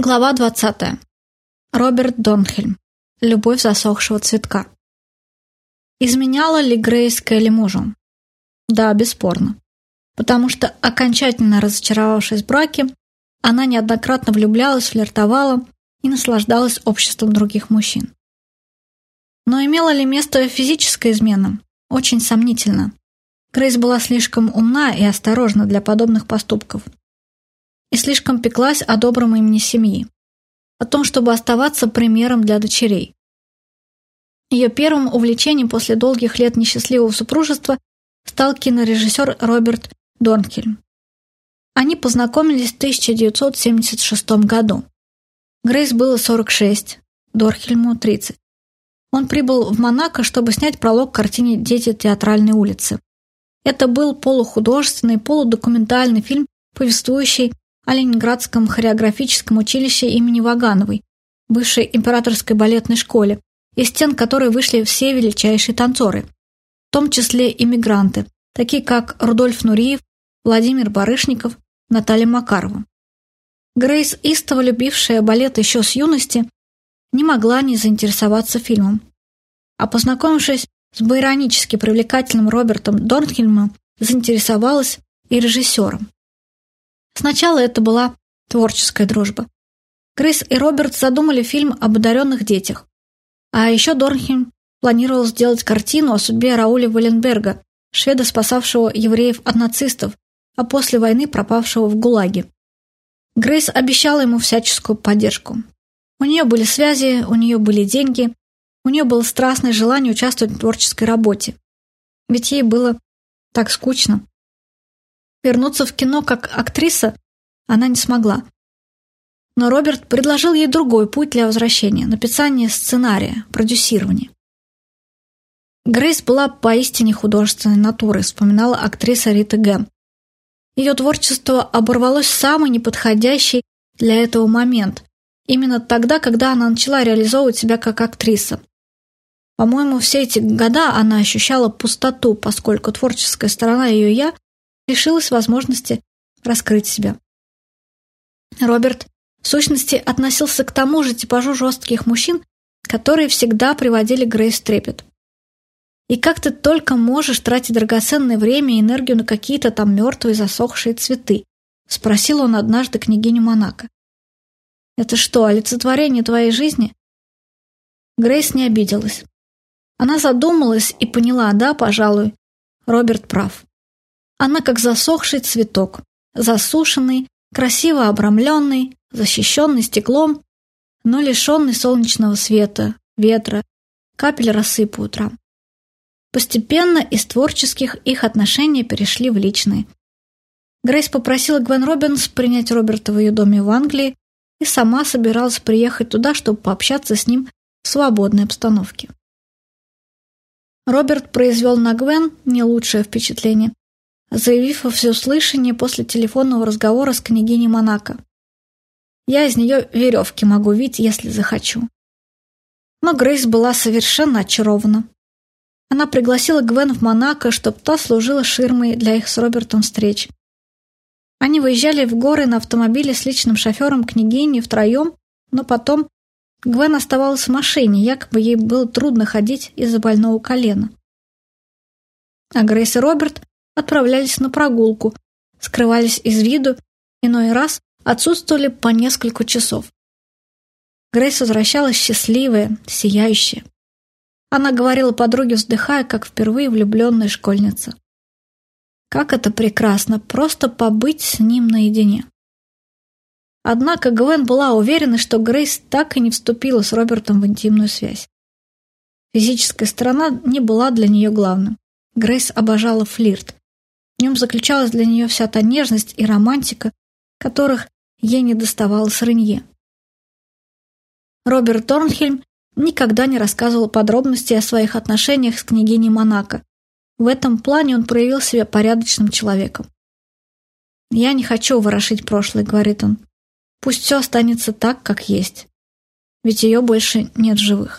Глава 20. Роберт Донхельм. Любовь засохшего цветка. Изменяла ли Грейс Келли мужу? Да, бесспорно. Потому что, окончательно разочаровавшись в браке, она неоднократно влюблялась, флиртовала и наслаждалась обществом других мужчин. Но имела ли место физическая измена? Очень сомнительно. Грейс была слишком умна и осторожна для подобных поступков – и слишком пеклась о добром имени семьи, о том, чтобы оставаться примером для дочерей. Ее первым увлечением после долгих лет несчастливого супружества стал кинорежиссер Роберт Дорнхельм. Они познакомились в 1976 году. Грейс было 46, Дорхельму 30. Он прибыл в Монако, чтобы снять пролог к картине «Дети театральной улицы». Это был полухудожественный, полудокументальный фильм, повествующий о Ленинградском хореографическом училище имени Вагановой, бывшей императорской балетной школе, из стен которой вышли все величайшие танцоры, в том числе иммигранты, такие как Рудольф Нуриев, Владимир Барышников, Наталья Макарова. Грейс, истово любившая балет еще с юности, не могла не заинтересоваться фильмом. А познакомившись с байронически привлекательным Робертом Дорнхельмом, заинтересовалась и режиссером. Сначала это была творческая дружба. Крис и Роберт задумали фильм об одаренных детях. А еще Дорнхем планировал сделать картину о судьбе Рауля Валенберга, шведа, спасавшего евреев от нацистов, а после войны пропавшего в ГУЛАГе. Грейс обещала ему всяческую поддержку. У нее были связи, у нее были деньги, у нее было страстное желание участвовать в творческой работе. Ведь ей было так скучно. Вернуться в кино как актриса она не смогла. Но Роберт предложил ей другой путь для возвращения – написание сценария, продюсирование. Грейс была поистине художественной натурой, вспоминала актриса Рита Гэм. Ее творчество оборвалось в самый неподходящий для этого момент, именно тогда, когда она начала реализовывать себя как актриса. По-моему, все эти года она ощущала пустоту, поскольку творческая сторона ее «я» лишилась возможности раскрыть себя. Роберт, в сущности, относился к тому же типажу жестких мужчин, которые всегда приводили Грейс в трепет. И как ты только можешь тратить драгоценное время и энергию на какие-то там мертвые засохшие цветы? Спросил он однажды княгиню Монако. Это что, олицетворение твоей жизни? Грейс не обиделась. Она задумалась и поняла, да, пожалуй, Роберт прав. Она как засохший цветок, засушенный, красиво обрамленный, защищенный стеклом, но лишенный солнечного света, ветра, капель росы по утрам. Постепенно из творческих их отношения перешли в личные. Грейс попросила Гвен Робинс принять Роберта в ее доме в Англии и сама собиралась приехать туда, чтобы пообщаться с ним в свободной обстановке. Роберт произвел на Гвен не лучшее впечатление заявив во всеуслышание после телефонного разговора с княгиней Монако. «Я из нее веревки могу видеть, если захочу». Но Грейс была совершенно очарована. Она пригласила Гвен в Монако, чтобы та служила ширмой для их с Робертом встреч. Они выезжали в горы на автомобиле с личным шофером княгини втроем, но потом Гвен оставалась в машине, якобы ей было трудно ходить из-за больного колена. А Грейс и Роберт отправлялись на прогулку, скрывались из виду, иной раз отсутствовали по несколько часов. Грейс возвращалась счастливая, сияющая. Она говорила подруге, вздыхая, как впервые влюбленная школьница. Как это прекрасно, просто побыть с ним наедине. Однако Гвен была уверена, что Грейс так и не вступила с Робертом в интимную связь. Физическая сторона не была для нее главным. Грейс обожала флирт. В нем заключалась для нее вся та нежность и романтика, которых ей не доставало с Ренье. Роберт Торнхельм никогда не рассказывал подробностей о своих отношениях с княгиней Монако. В этом плане он проявил себя порядочным человеком. «Я не хочу ворошить прошлое», — говорит он. «Пусть все останется так, как есть. Ведь ее больше нет живых».